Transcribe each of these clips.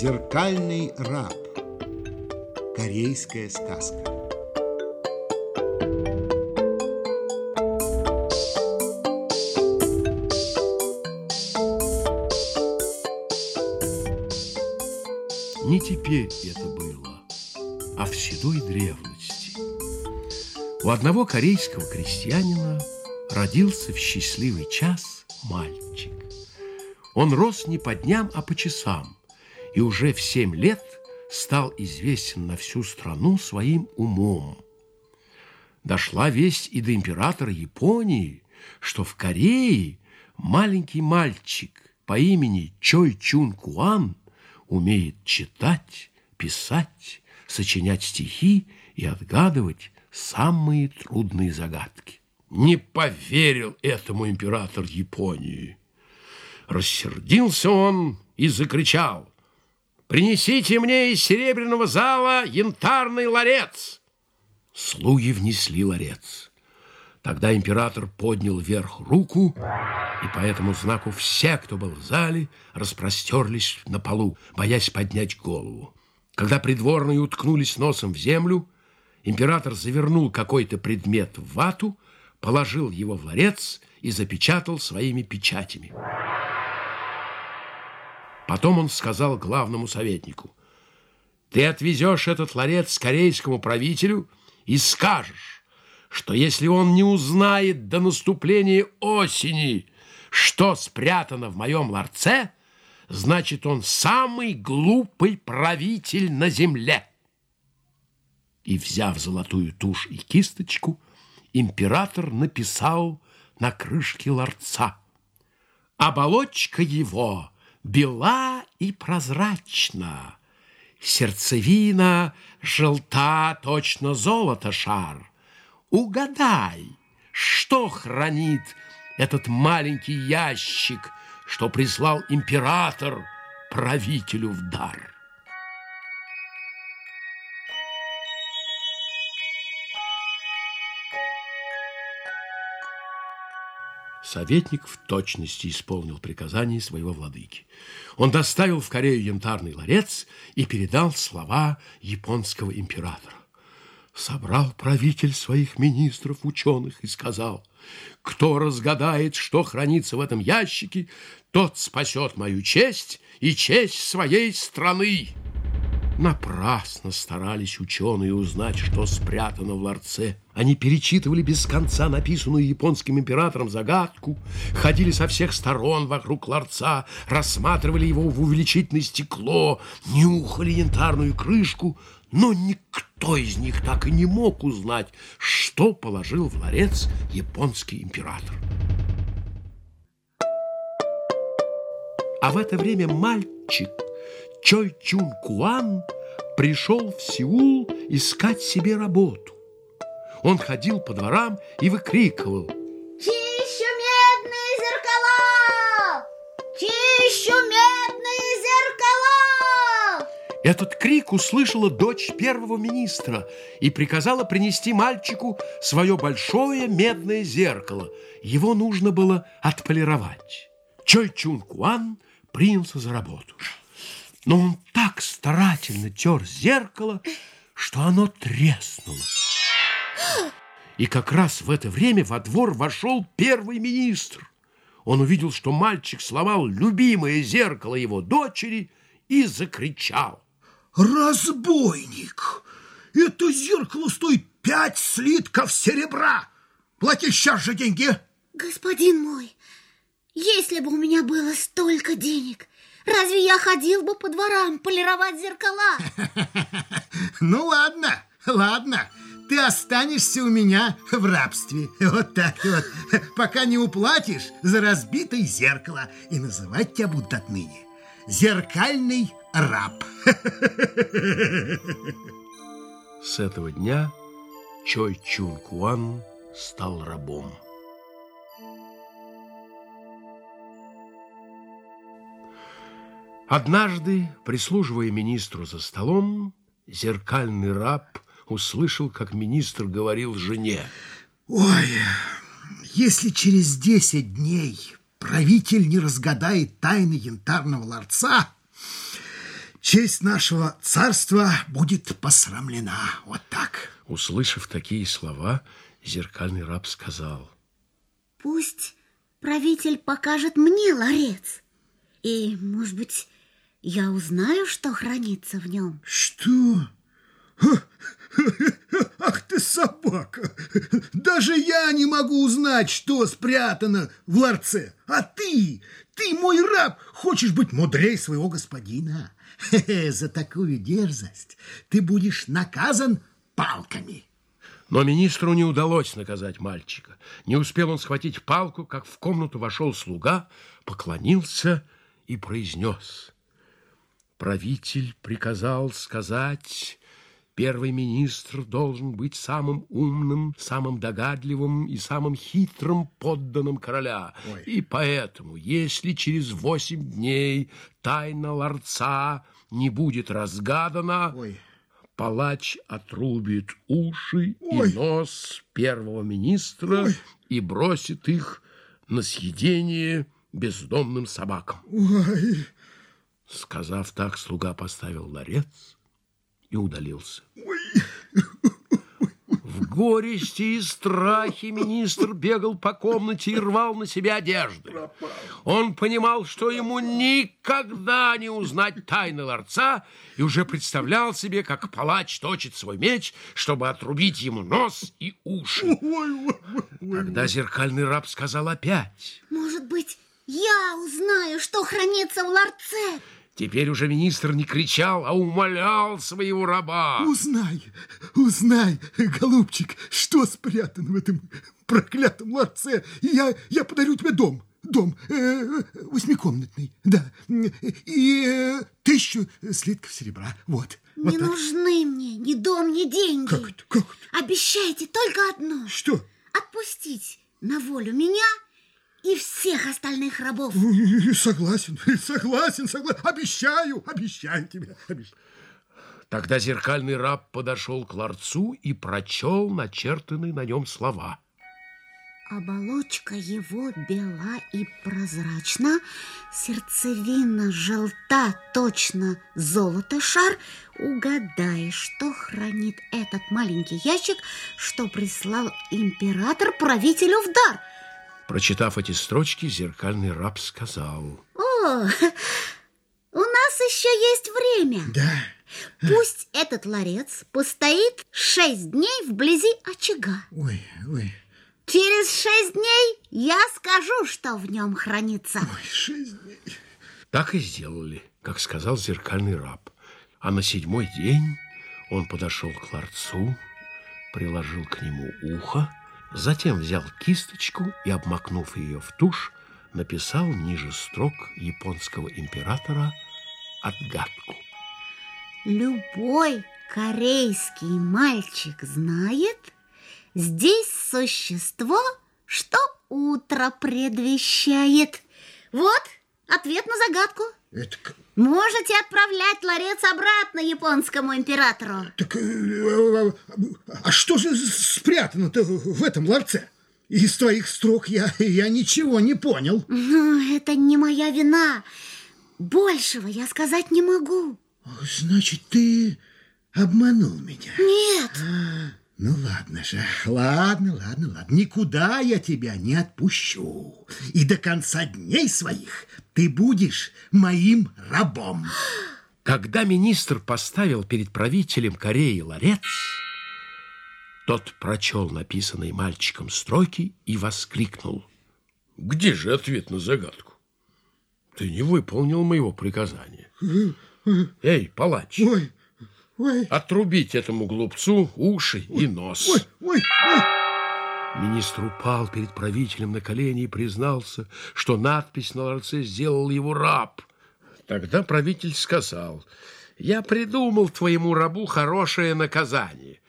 Зеркальный раб. Корейская сказка. Не теперь это было, а в седой древности. У одного корейского крестьянина родился в счастливый час мальчик. Он рос не по дням, а по часам, и уже в семь лет стал известен на всю страну своим умом. Дошла весть и до императора Японии, что в Корее маленький мальчик по имени Чой Чун Куан умеет читать, писать, сочинять стихи и отгадывать самые трудные загадки. Не поверил этому император Японии. Рассердился он и закричал. «Принесите мне из серебряного зала янтарный ларец!» Слуги внесли ларец. Тогда император поднял вверх руку, и по этому знаку все, кто был в зале, распростерлись на полу, боясь поднять голову. Когда придворные уткнулись носом в землю, император завернул какой-то предмет в вату, положил его в ларец и запечатал своими печатями. Потом он сказал главному советнику, «Ты отвезешь этот ларец корейскому правителю и скажешь, что если он не узнает до наступления осени, что спрятано в моем ларце, значит, он самый глупый правитель на земле». И, взяв золотую тушь и кисточку, император написал на крышке ларца. Оболочка его бела и прозрачна, сердцевина желта, точно золото шар. Угадай, что хранит этот маленький ящик, что прислал император правителю в дар. Советник в точности исполнил приказание своего владыки. Он доставил в Корею янтарный ларец и передал слова японского императора. Собрал правитель своих министров, ученых, и сказал, кто разгадает, что хранится в этом ящике, тот спасет мою честь и честь своей страны. Напрасно старались ученые узнать, что спрятано в ларце. Они перечитывали без конца написанную японским императором загадку, ходили со всех сторон вокруг ларца, рассматривали его в увеличительное стекло, нюхали янтарную крышку, но никто из них так и не мог узнать, что положил в ларец японский император. А в это время мальчик Чой Чун Куан пришел в Сеул искать себе работу. Он ходил по дворам и выкрикивал Чищу медные зеркала! Чищу медные зеркала! Этот крик услышала дочь первого министра и приказала принести мальчику свое большое медное зеркало. Его нужно было отполировать. Чой Чун Куан принялся за работу но он так старательно тер зеркало, что оно треснуло. И как раз в это время во двор вошел первый министр. Он увидел, что мальчик сломал любимое зеркало его дочери и закричал. «Разбойник! Это зеркало стоит пять слитков серебра! Плати сейчас же деньги!» Господин мой, если бы у меня было столько денег, Разве я ходил бы по дворам полировать зеркала? Ну ладно, ладно. Ты останешься у меня в рабстве. Вот так вот. Пока не уплатишь за разбитое зеркало. И называть тебя будут отныне зеркальный раб. С этого дня Чой Чун Куан стал рабом. Однажды, прислуживая министру за столом, зеркальный раб услышал, как министр говорил жене. Ой, если через десять дней правитель не разгадает тайны янтарного ларца, честь нашего царства будет посрамлена. Вот так. Услышав такие слова, зеркальный раб сказал. Пусть правитель покажет мне ларец. И, может быть, я узнаю, что хранится в нем. Что? Ах ты собака! Даже я не могу узнать, что спрятано в ларце. А ты, ты, мой раб, хочешь быть мудрее своего господина. За такую дерзость ты будешь наказан палками. Но министру не удалось наказать мальчика. Не успел он схватить палку, как в комнату вошел слуга, поклонился и произнес. Правитель приказал сказать Первый министр должен быть самым умным, самым догадливым и самым хитрым подданным короля. Ой. И поэтому, если через восемь дней тайна ларца не будет разгадана, Ой. палач отрубит уши Ой. и нос первого министра Ой. и бросит их на съедение бездомным собакам. Ой. Сказав так, слуга поставил ларец, и удалился. В горести и страхе министр бегал по комнате и рвал на себя одежды. Он понимал, что ему никогда не узнать тайны ларца и уже представлял себе, как палач точит свой меч, чтобы отрубить ему нос и уши. Тогда зеркальный раб сказал опять. Может быть, я узнаю, что хранится в ларце? Теперь уже министр не кричал, а умолял своего раба. Узнай, узнай, голубчик, что спрятано в этом проклятом ларце. Я, я подарю тебе дом. Дом э, восьмикомнатный, да, и э, тысячу слитков серебра. Вот. Не вот нужны мне ни дом, ни деньги. Как это? Как это? Обещайте только одно. Что? Отпустить на волю меня и всех остальных рабов. Согласен, согласен, согласен. Обещаю, обещаю тебе. Обещаю. Тогда зеркальный раб подошел к ларцу и прочел начертанные на нем слова. Оболочка его бела и прозрачна, сердцевина желта, точно золото шар. Угадай, что хранит этот маленький ящик, что прислал император правителю в дар – Прочитав эти строчки, зеркальный раб сказал. О, у нас еще есть время. Да. Пусть этот ларец постоит шесть дней вблизи очага. Ой, ой. Через шесть дней я скажу, что в нем хранится. Ой, шесть дней. Так и сделали, как сказал зеркальный раб. А на седьмой день он подошел к ларцу, приложил к нему ухо, Затем взял кисточку и, обмакнув ее в тушь, написал ниже строк японского императора отгадку. Любой корейский мальчик знает, здесь существо, что утро предвещает. Вот ответ на загадку. Это Можете отправлять ларец обратно японскому императору. Так, а, а что же спрятано-то в этом ларце? Из твоих строк я, я ничего не понял. Ну, это не моя вина. Большего я сказать не могу. Значит, ты обманул меня? Нет. А, ну, ладно же, ладно, ладно, ладно. Никуда я тебя не отпущу. И до конца дней своих ты будешь моим рабом. Когда министр поставил перед правителем Кореи ларец, тот прочел написанные мальчиком строки и воскликнул. Где же ответ на загадку? Ты не выполнил моего приказания. Эй, палач! Ой, ой. Отрубить этому глупцу уши ой, и нос. Ой, ой, ой. Министр упал перед правителем на колени и признался, что надпись на ларце сделал его раб. Тогда правитель сказал, «Я придумал твоему рабу хорошее наказание.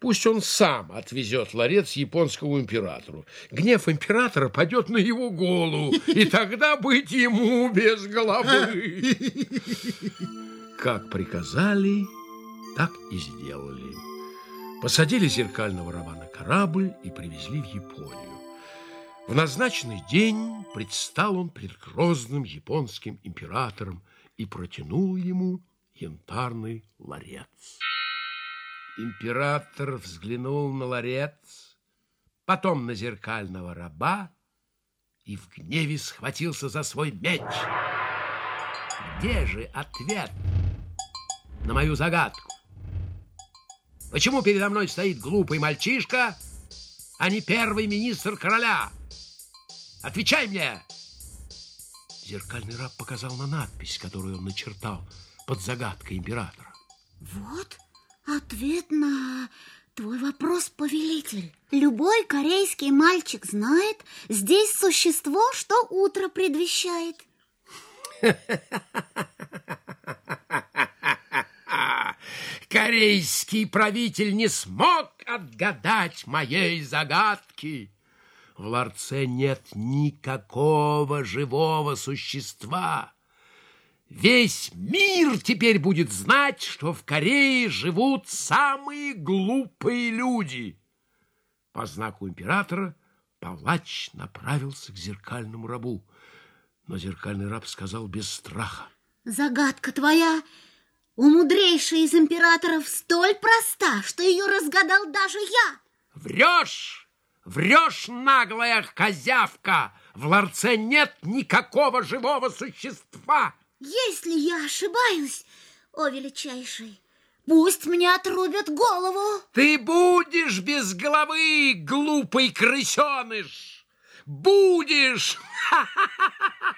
Пусть он сам отвезет ларец японскому императору. Гнев императора падет на его голову, и тогда быть ему без головы». Как приказали, так и сделали. Посадили зеркального раба на корабль и привезли в Японию. В назначенный день предстал он перед грозным японским императором и протянул ему янтарный ларец. Император взглянул на ларец, потом на зеркального раба и в гневе схватился за свой меч. Где же ответ на мою загадку? Почему передо мной стоит глупый мальчишка, а не первый министр короля? Отвечай мне! Зеркальный раб показал на надпись, которую он начертал под загадкой императора. Вот ответ на твой вопрос, повелитель. Любой корейский мальчик знает, здесь существо, что утро предвещает. Корейский правитель не смог отгадать моей загадки. В ларце нет никакого живого существа. Весь мир теперь будет знать, что в Корее живут самые глупые люди. По знаку императора палач направился к зеркальному рабу. Но зеркальный раб сказал без страха. Загадка твоя у мудрейшей из императоров столь проста, что ее разгадал даже я. Врешь! Врешь, наглая козявка! В ларце нет никакого живого существа! Если я ошибаюсь, о величайший, пусть мне отрубят голову. Ты будешь без головы, глупый крысеныш! Будешь!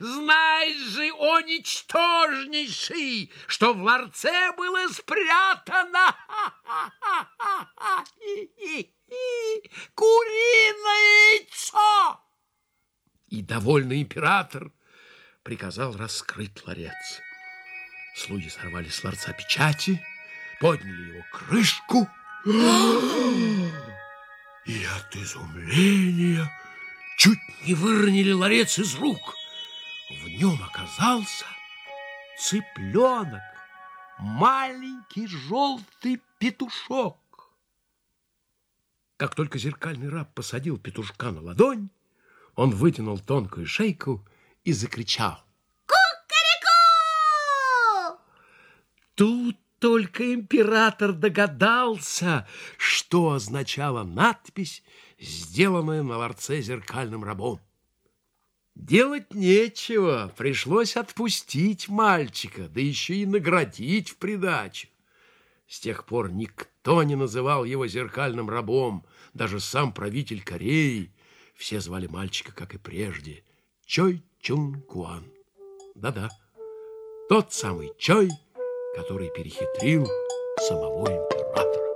Знаешь же, о ничтожнейший, что в ларце было спрятано! Куриное яйцо. И довольный император приказал раскрыть ларец. Слуги сорвали с ларца печати, подняли его крышку. И от изумления чуть не выронили ларец из рук. В нем оказался цыпленок, маленький желтый петушок. Как только зеркальный раб посадил петушка на ладонь, он вытянул тонкую шейку и закричал. Кукареку! Тут только император догадался, что означала надпись, сделанная на ларце зеркальным рабом. Делать нечего, пришлось отпустить мальчика, да еще и наградить в придачу. С тех пор никто не называл его зеркальным рабом, даже сам правитель Кореи. Все звали мальчика, как и прежде, Чой Чун Куан. Да-да, тот самый Чой, который перехитрил самого императора.